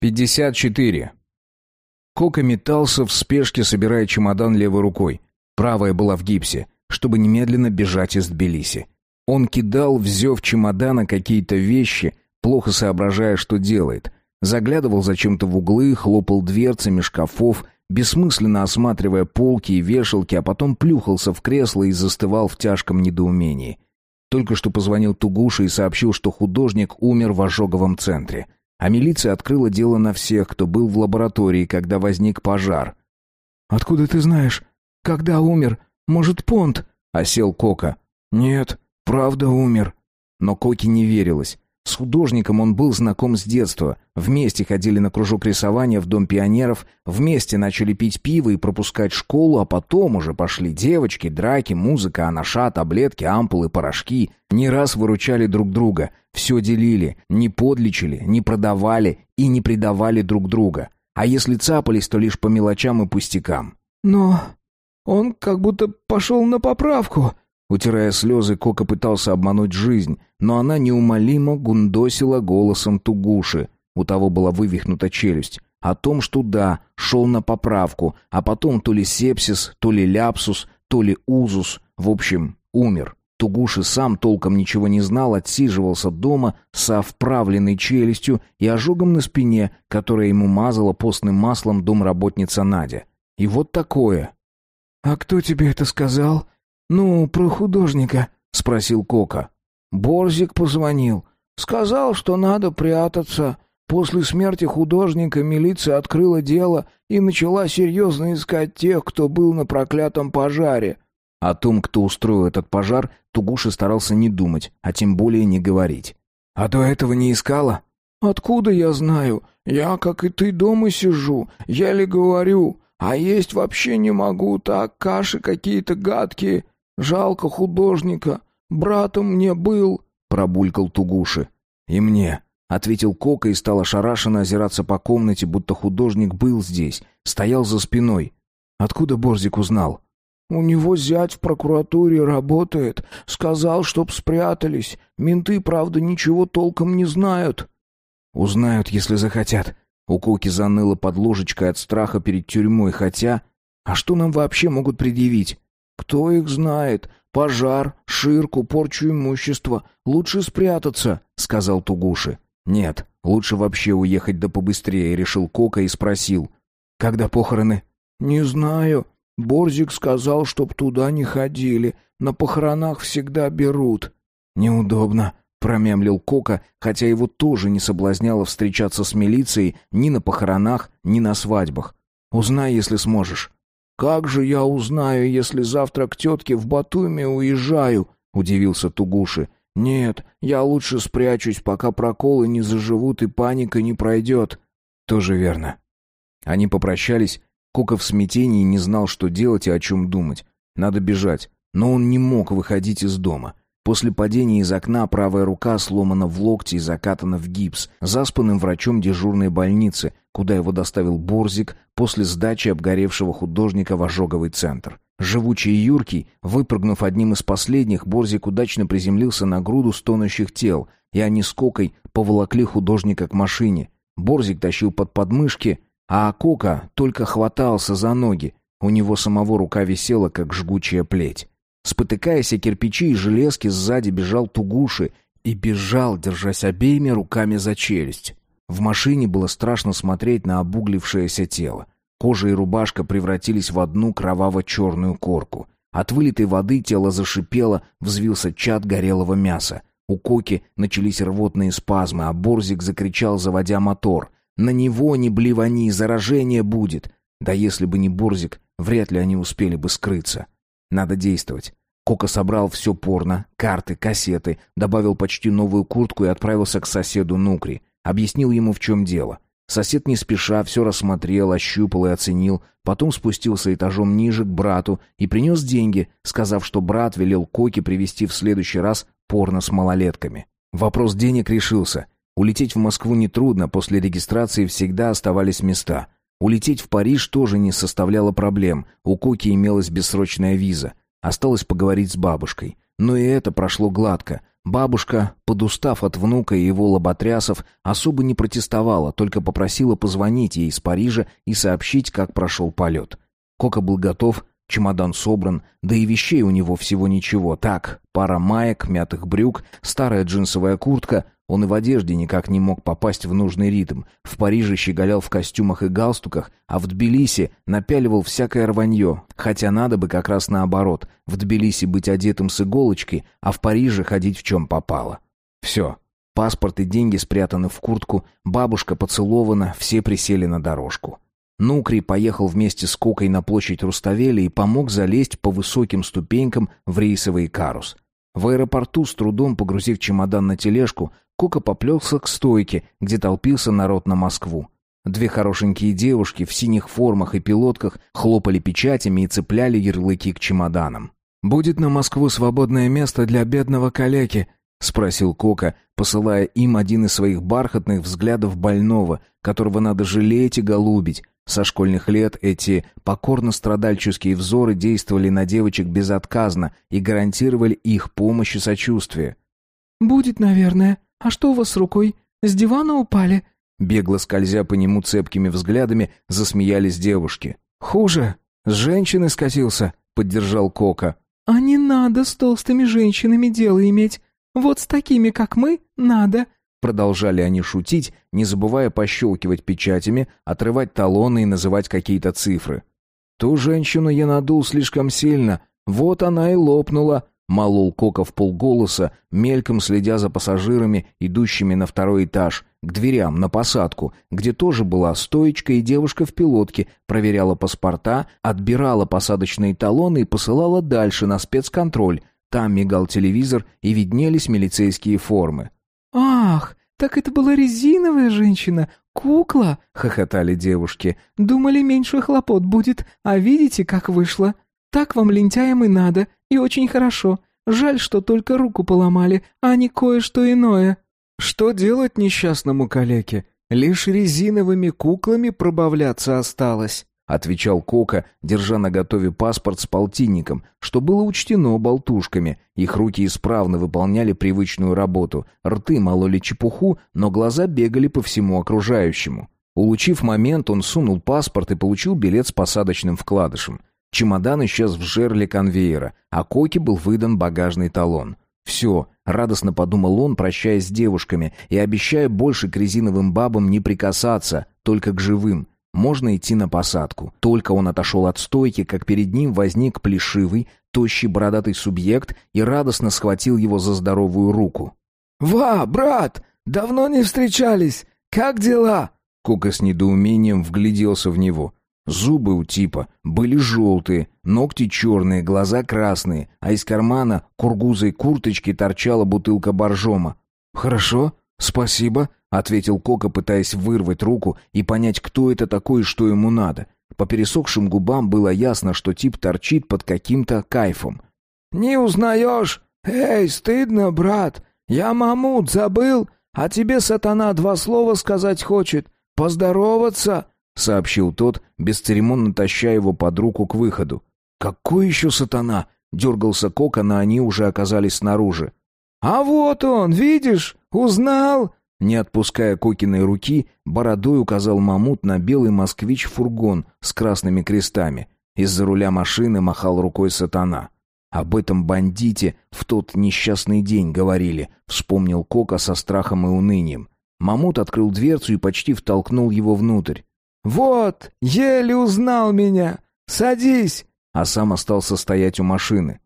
54. Кока метался в спешке, собирая чемодан левой рукой. Правая была в гипсе, чтобы немедленно бежать из Тбилиси. Он кидал в зев чемодана какие-то вещи, плохо соображая, что делает. Заглядывал зачем-то в углы, хлопал дверцами шкафов, бессмысленно осматривая полки и вешалки, а потом плюхался в кресло и застывал в тяжком недоумении. Только что позвонил Тугуша и сообщил, что художник умер в ожоговом центре — а милиция открыла дело на всех, кто был в лаборатории, когда возник пожар. «Откуда ты знаешь? Когда умер? Может, Понт?» — осел Кока. «Нет, правда умер». Но Коке не верилось. С художником он был знаком с детства. Вместе ходили на кружок рисования в Дом пионеров, вместе начали пить пиво и пропускать школу, а потом уже пошли девочки, драки, музыка, анаша, таблетки, ампулы, порошки. Не раз выручали друг друга, все делили, не подлечили, не продавали и не предавали друг друга. А если цапались, то лишь по мелочам и пустякам. «Но он как будто пошел на поправку», Утирая слезы, Кока пытался обмануть жизнь, но она неумолимо гундосила голосом Тугуши. У того была вывихнута челюсть. О том, что да, шел на поправку, а потом то ли сепсис, то ли ляпсус, то ли узус. В общем, умер. Тугуши сам толком ничего не знал, отсиживался дома со вправленной челюстью и ожогом на спине, которое ему мазала постным маслом домработница Надя. И вот такое. «А кто тебе это сказал?» «Ну, про художника», — спросил Кока. «Борзик позвонил. Сказал, что надо прятаться. После смерти художника милиция открыла дело и начала серьезно искать тех, кто был на проклятом пожаре». О том, кто устроил этот пожар, Тугуша старался не думать, а тем более не говорить. «А до этого не искала?» «Откуда я знаю? Я, как и ты, дома сижу, еле говорю, а есть вообще не могу, так каши какие-то гадкие. Жалко художника. Братом мне был, пробулькал Тугуши. И мне, ответил Кока и стал ошарашенно озираться по комнате, будто художник был здесь, стоял за спиной. Откуда Борзик узнал? У него зять в прокуратуре работает, сказал, чтоб спрятались. Менты, правда, ничего толком не знают. Узнают, если захотят. У Коки заныло под ложечкой от страха перед тюрьмой, хотя... А что нам вообще могут предъявить? «Кто их знает? Пожар, ширку, порчу имущества. Лучше спрятаться», — сказал Тугуши. «Нет, лучше вообще уехать да побыстрее», — решил Кока и спросил. «Когда похороны?» «Не знаю. Борзик сказал, чтоб туда не ходили. На похоронах всегда берут». «Неудобно», — промямлил Кока, хотя его тоже не соблазняло встречаться с милицией ни на похоронах, ни на свадьбах. «Узнай, если сможешь». «Как же я узнаю, если завтра к тетке в Батуми уезжаю?» — удивился Тугуши. «Нет, я лучше спрячусь, пока проколы не заживут и паника не пройдет». «Тоже верно». Они попрощались. Кука в смятении не знал, что делать и о чем думать. Надо бежать. Но он не мог выходить из дома. После падения из окна правая рука сломана в локте и закатана в гипс, заспанным врачом дежурной больницы, куда его доставил Борзик после сдачи обгоревшего художника в ожоговый центр. Живучий и юркий, выпрыгнув одним из последних, Борзик удачно приземлился на груду стонущих тел, и они с Кокой поволокли художника к машине. Борзик тащил под подмышки, а Кока только хватался за ноги. У него самого рука висела, как жгучая плеть. Спотыкаясь о кирпичи и железки, сзади бежал Тугуши и бежал, держась обеими руками за челюсть. В машине было страшно смотреть на обуглившееся тело. Кожа и рубашка превратились в одну кроваво-черную корку. От вылитой воды тело зашипело, взвился чад горелого мяса. У Коки начались рвотные спазмы, а Борзик закричал, заводя мотор. «На него не блевани, заражение будет!» Да если бы не Борзик, вряд ли они успели бы скрыться. Надо действовать. Кока собрал все порно, карты, кассеты, добавил почти новую куртку и отправился к соседу Нукри. Объяснил ему, в чем дело. Сосед не спеша все рассмотрел, ощупал и оценил, потом спустился этажом ниже к брату и принес деньги, сказав, что брат велел Коке привезти в следующий раз порно с малолетками. Вопрос денег решился. Улететь в Москву нетрудно, после регистрации всегда оставались места. Улететь в Париж тоже не составляло проблем, у Коки имелась бессрочная виза. Осталось поговорить с бабушкой. Но и это прошло гладко. Бабушка, подустав от внука и его лоботрясов, особо не протестовала, только попросила позвонить ей из Парижа и сообщить, как прошел полет. Кока был готов, чемодан собран, да и вещей у него всего ничего. Так, пара маек, мятых брюк, старая джинсовая куртка — он и в одежде никак не мог попасть в нужный ритм. В Париже щеголял в костюмах и галстуках, а в Тбилиси напяливал всякое рванье. Хотя надо бы как раз наоборот. В Тбилиси быть одетым с иголочкой, а в Париже ходить в чем попало. Все. Паспорт и деньги спрятаны в куртку, бабушка поцелована, все присели на дорожку. Нукри поехал вместе с Кокой на площадь Руставели и помог залезть по высоким ступенькам в рейсовый карус. В аэропорту, с трудом погрузив чемодан на тележку, Кока поплелся к стойке, где толпился народ на Москву. Две хорошенькие девушки в синих формах и пилотках хлопали печатями и цепляли ярлыки к чемоданам. «Будет на Москву свободное место для бедного калеки?» — спросил Кока, посылая им один из своих бархатных взглядов больного, которого надо жалеть и голубить. Со школьных лет эти покорно-страдальческие взоры действовали на девочек безотказно и гарантировали их помощь и сочувствие. «Будет, наверное», «А что у вас с рукой? С дивана упали?» Бегло скользя по нему цепкими взглядами, засмеялись девушки. «Хуже. С женщины скатился», — поддержал Кока. «А не надо с толстыми женщинами дело иметь. Вот с такими, как мы, надо». Продолжали они шутить, не забывая пощелкивать печатями, отрывать талоны и называть какие-то цифры. «Ту женщину я надул слишком сильно. Вот она и лопнула», Молол Кока в полголоса, мельком следя за пассажирами, идущими на второй этаж, к дверям, на посадку, где тоже была стоечка и девушка в пилотке, проверяла паспорта, отбирала посадочные талоны и посылала дальше на спецконтроль. Там мигал телевизор и виднелись милицейские формы. «Ах, так это была резиновая женщина, кукла!» — хохотали девушки. «Думали, меньше хлопот будет, а видите, как вышло?» Так вам, лентяям, и надо, и очень хорошо. Жаль, что только руку поломали, а не кое-что иное». «Что делать несчастному калеке? Лишь резиновыми куклами пробавляться осталось», — отвечал Кока, держа на готове паспорт с полтинником, что было учтено болтушками. Их руки исправно выполняли привычную работу, рты мололи чепуху, но глаза бегали по всему окружающему. Улучив момент, он сунул паспорт и получил билет с посадочным вкладышем. Чемодан исчез в жерле конвейера, а Коке был выдан багажный талон. «Все», — радостно подумал он, прощаясь с девушками, и обещая больше к резиновым бабам не прикасаться, только к живым. Можно идти на посадку. Только он отошел от стойки, как перед ним возник плешивый, тощий бородатый субъект и радостно схватил его за здоровую руку. «Ва, брат, давно не встречались. Как дела?» Кока с недоумением вгляделся в него. Зубы у типа были желтые, ногти черные, глаза красные, а из кармана кургузой курточки торчала бутылка боржома. «Хорошо, спасибо», — ответил Кока, пытаясь вырвать руку и понять, кто это такой и что ему надо. По пересохшим губам было ясно, что тип торчит под каким-то кайфом. «Не узнаешь? Эй, стыдно, брат! Я Мамут забыл, а тебе сатана два слова сказать хочет. Поздороваться!» сообщил тот, бесцеремонно таща его под руку к выходу. «Какой еще сатана?» — дергался Кока, но они уже оказались снаружи. «А вот он, видишь? Узнал?» Не отпуская Кокиной руки, бородой указал Мамут на белый москвич-фургон с красными крестами. Из-за руля машины махал рукой сатана. «Об этом бандите в тот несчастный день говорили», — вспомнил Кока со страхом и унынием. Мамут открыл дверцу и почти втолкнул его внутрь. «Вот, еле узнал меня! Садись!» А сам остался стоять у машины.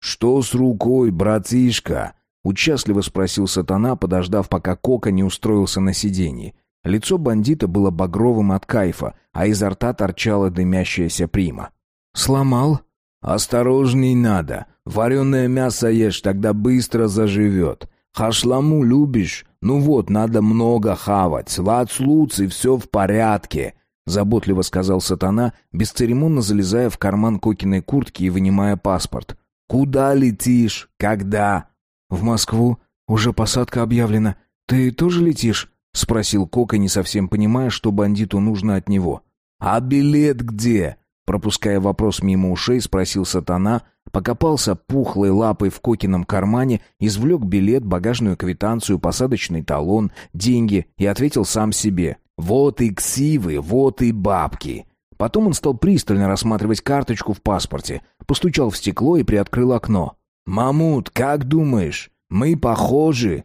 «Что с рукой, братишка?» Участливо спросил сатана, подождав, пока Кока не устроился на сиденье. Лицо бандита было багровым от кайфа, а изо рта торчала дымящаяся прима. «Сломал?» «Осторожней надо. Вареное мясо ешь, тогда быстро заживет. Хашламу любишь? Ну вот, надо много хавать. Лац луц и все в порядке. Заботливо сказал сатана, бесцеремонно залезая в карман Кокиной куртки и вынимая паспорт. «Куда летишь? Когда?» «В Москву. Уже посадка объявлена. Ты тоже летишь?» — спросил Кока, не совсем понимая, что бандиту нужно от него. «А билет где?» Пропуская вопрос мимо ушей, спросил сатана, покопался пухлой лапой в Кокином кармане, извлек билет, багажную квитанцию, посадочный талон, деньги и ответил сам себе. «Вот и ксивы, вот и бабки». Потом он стал пристально рассматривать карточку в паспорте, постучал в стекло и приоткрыл окно. «Мамут, как думаешь, мы похожи?»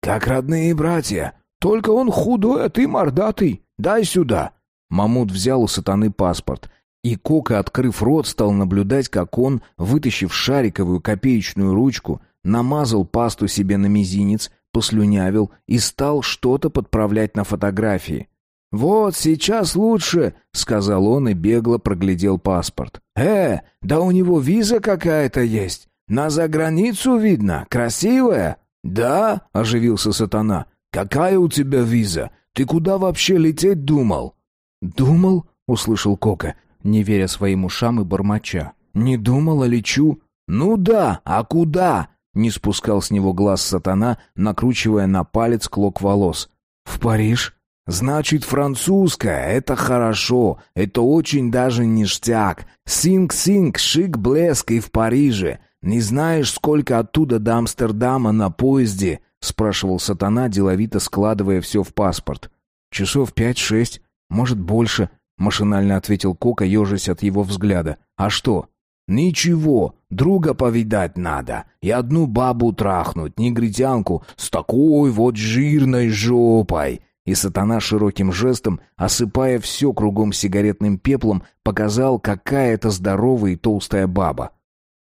«Как родные братья. Только он худой, а ты мордатый. Дай сюда». Мамут взял у сатаны паспорт. И Кока, открыв рот, стал наблюдать, как он, вытащив шариковую копеечную ручку, намазал пасту себе на мизинец, послюнявил и стал что-то подправлять на фотографии. «Вот, сейчас лучше», — сказал он и бегло проглядел паспорт. «Э, да у него виза какая-то есть. На заграницу видно, красивая». «Да?» — оживился сатана. «Какая у тебя виза? Ты куда вообще лететь думал?» «Думал?» — услышал Кока не веря своим ушам и бормоча. «Не думал, а лечу». «Ну да, а куда?» Не спускал с него глаз сатана, накручивая на палец клок волос. «В Париж?» «Значит, французская, это хорошо, это очень даже ништяк. Синг-синг, шик-блеск и в Париже. Не знаешь, сколько оттуда до Амстердама на поезде?» спрашивал сатана, деловито складывая все в паспорт. «Часов пять-шесть, может, больше», Машинально ответил Кока, ежась от его взгляда. «А что?» «Ничего, друга повидать надо. И одну бабу трахнуть, негритянку, с такой вот жирной жопой». И сатана широким жестом, осыпая все кругом сигаретным пеплом, показал, какая это здоровая и толстая баба.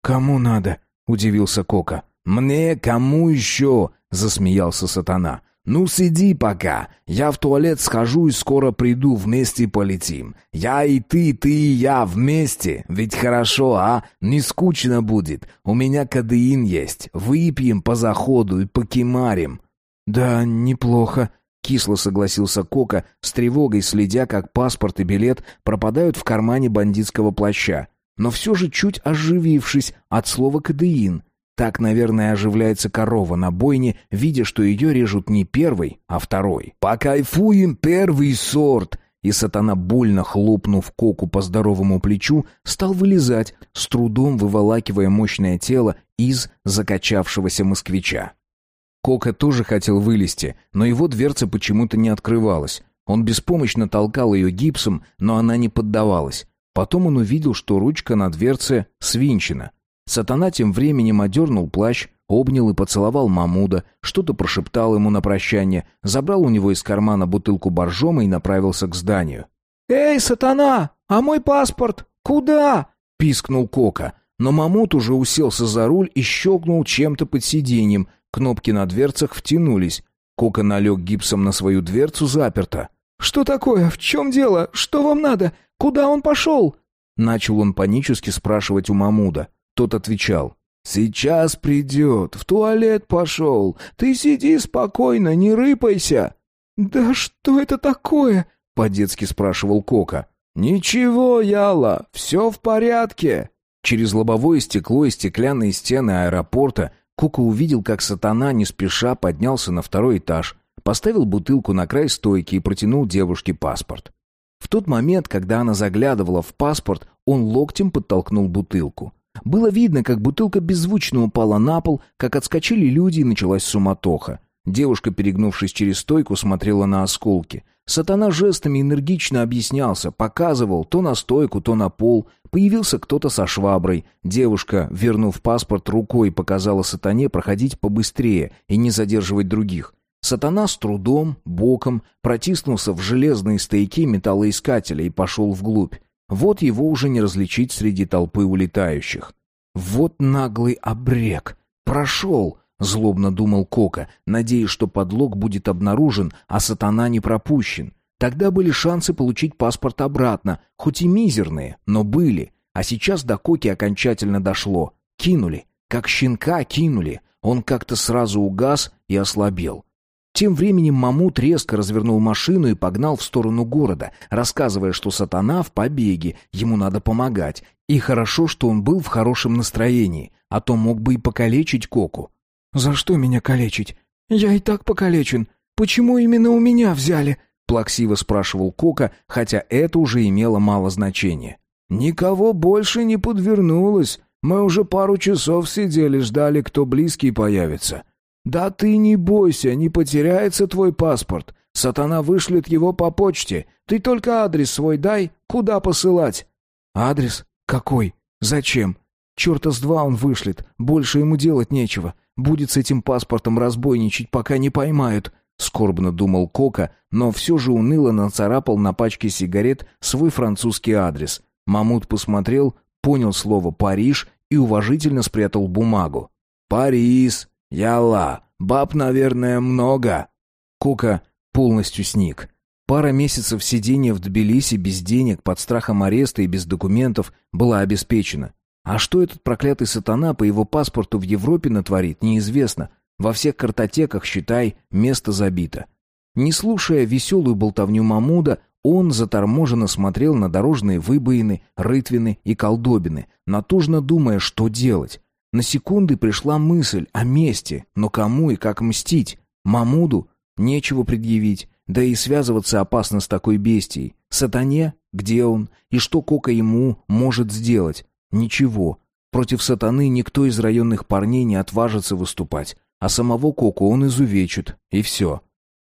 «Кому надо?» — удивился Кока. «Мне кому еще?» — засмеялся сатана. «Ну, сиди пока. Я в туалет схожу и скоро приду, вместе полетим. Я и ты, ты и я вместе. Ведь хорошо, а? Не скучно будет. У меня кадеин есть. Выпьем по заходу и покемарим». «Да, неплохо», — кисло согласился Кока, с тревогой следя, как паспорт и билет пропадают в кармане бандитского плаща. Но все же чуть оживившись от слова «кадеин», так, наверное, оживляется корова на бойне, видя, что ее режут не первый, а второй. «Покайфуем первый сорт!» И сатана, больно хлопнув коку по здоровому плечу, стал вылезать, с трудом выволакивая мощное тело из закачавшегося москвича. Кока тоже хотел вылезти, но его дверца почему-то не открывалась. Он беспомощно толкал ее гипсом, но она не поддавалась. Потом он увидел, что ручка на дверце свинчена. Сатана тем временем одернул плащ, обнял и поцеловал Мамуда, что-то прошептал ему на прощание, забрал у него из кармана бутылку боржома и направился к зданию. «Эй, сатана, а мой паспорт? Куда?» — пискнул Кока. Но Мамут уже уселся за руль и щелкнул чем-то под сиденьем. Кнопки на дверцах втянулись. Кока налег гипсом на свою дверцу заперто. «Что такое? В чем дело? Что вам надо? Куда он пошел?» Начал он панически спрашивать у Мамуда. Тот отвечал. «Сейчас придет, в туалет пошел. Ты сиди спокойно, не рыпайся». «Да что это такое?» — по-детски спрашивал Кока. «Ничего, Яла, все в порядке». Через лобовое стекло и стеклянные стены аэропорта Кока увидел, как сатана не спеша поднялся на второй этаж, поставил бутылку на край стойки и протянул девушке паспорт. В тот момент, когда она заглядывала в паспорт, он локтем подтолкнул бутылку. Было видно, как бутылка беззвучно упала на пол, как отскочили люди и началась суматоха. Девушка, перегнувшись через стойку, смотрела на осколки. Сатана жестами энергично объяснялся, показывал то на стойку, то на пол. Появился кто-то со шваброй. Девушка, вернув паспорт, рукой показала сатане проходить побыстрее и не задерживать других. Сатана с трудом, боком, протиснулся в железные стойки металлоискателя и пошел вглубь. Вот его уже не различить среди толпы улетающих. Вот наглый обрек. Прошел, злобно думал Кока, надеясь, что подлог будет обнаружен, а сатана не пропущен. Тогда были шансы получить паспорт обратно, хоть и мизерные, но были. А сейчас до Коки окончательно дошло. Кинули. Как щенка кинули. Он как-то сразу угас и ослабел. Тем временем Мамут резко развернул машину и погнал в сторону города, рассказывая, что сатана в побеге, ему надо помогать. И хорошо, что он был в хорошем настроении, а то мог бы и покалечить Коку. «За что меня калечить? Я и так покалечен. Почему именно у меня взяли?» Плаксиво спрашивал Кока, хотя это уже имело мало значения. «Никого больше не подвернулось. Мы уже пару часов сидели, ждали, кто близкий появится. Да ты не бойся, не потеряется твой паспорт. Сатана вышлет его по почте. Ты только адрес свой дай, куда посылать». «Адрес? Какой? Зачем? Черта с два он вышлет, больше ему делать нечего. Будет с этим паспортом разбойничать, пока не поймают», — скорбно думал Кока, но все же уныло нацарапал на пачке сигарет свой французский адрес. Мамут посмотрел, понял слово «Париж» и уважительно спрятал бумагу. «Парис! Яла! Баб, наверное, много!» Кока полностью сник. Пара месяцев сидения в Тбилиси без денег, под страхом ареста и без документов была обеспечена. А что этот проклятый сатана по его паспорту в Европе натворит, неизвестно. Во всех картотеках, считай, место забито. Не слушая веселую болтовню Мамуда, он заторможенно смотрел на дорожные выбоины, рытвины и колдобины, натужно думая, что делать. На секунды пришла мысль о мести, но кому и как мстить? Мамуду? Нечего предъявить, да и связываться опасно с такой бестией. Сатане? Где он? И что Кока ему может сделать? Ничего. Против сатаны никто из районных парней не отважится выступать, а самого Коку он изувечит, и все.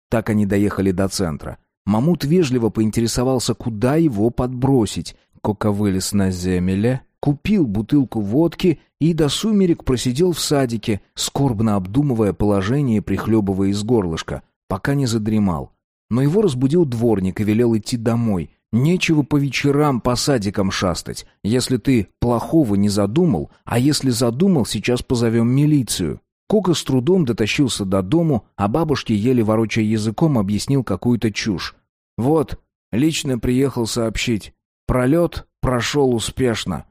Так они доехали до центра. Мамут вежливо поинтересовался, куда его подбросить. Кока вылез на земле, купил бутылку водки и до сумерек просидел в садике, скорбно обдумывая положение прихлебывая из горлышка, пока не задремал. Но его разбудил дворник и велел идти домой. Нечего по вечерам по садикам шастать, если ты плохого не задумал, а если задумал, сейчас позовем милицию. Кока с трудом дотащился до дому, а бабушке, еле ворочая языком, объяснил какую-то чушь. «Вот, лично приехал сообщить. Пролет прошел успешно».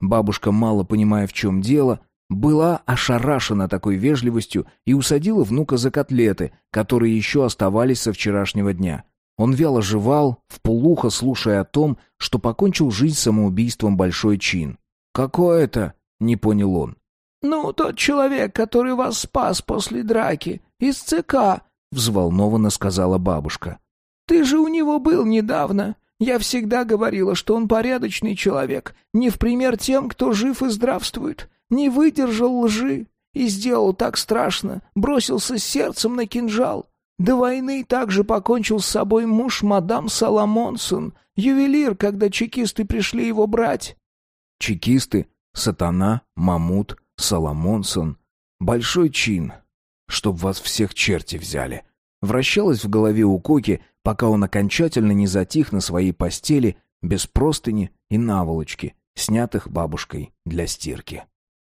Бабушка, мало понимая, в чем дело, была ошарашена такой вежливостью и усадила внука за котлеты, которые еще оставались со вчерашнего дня. Он вяло жевал, вполуха слушая о том, что покончил жизнь самоубийством большой чин. «Какое это?» — не понял он. «Ну, тот человек, который вас спас после драки, из ЦК», — взволнованно сказала бабушка. «Ты же у него был недавно. Я всегда говорила, что он порядочный человек, не в пример тем, кто жив и здравствует, не выдержал лжи и сделал так страшно, бросился сердцем на кинжал. До войны также покончил с собой муж мадам Соломонсон, ювелир, когда чекисты пришли его брать». «Чекисты? Сатана? Мамут?» Соломонсон. Большой чин. Чтоб вас всех черти взяли. Вращалось в голове у Коки, пока он окончательно не затих на своей постели без простыни и наволочки, снятых бабушкой для стирки.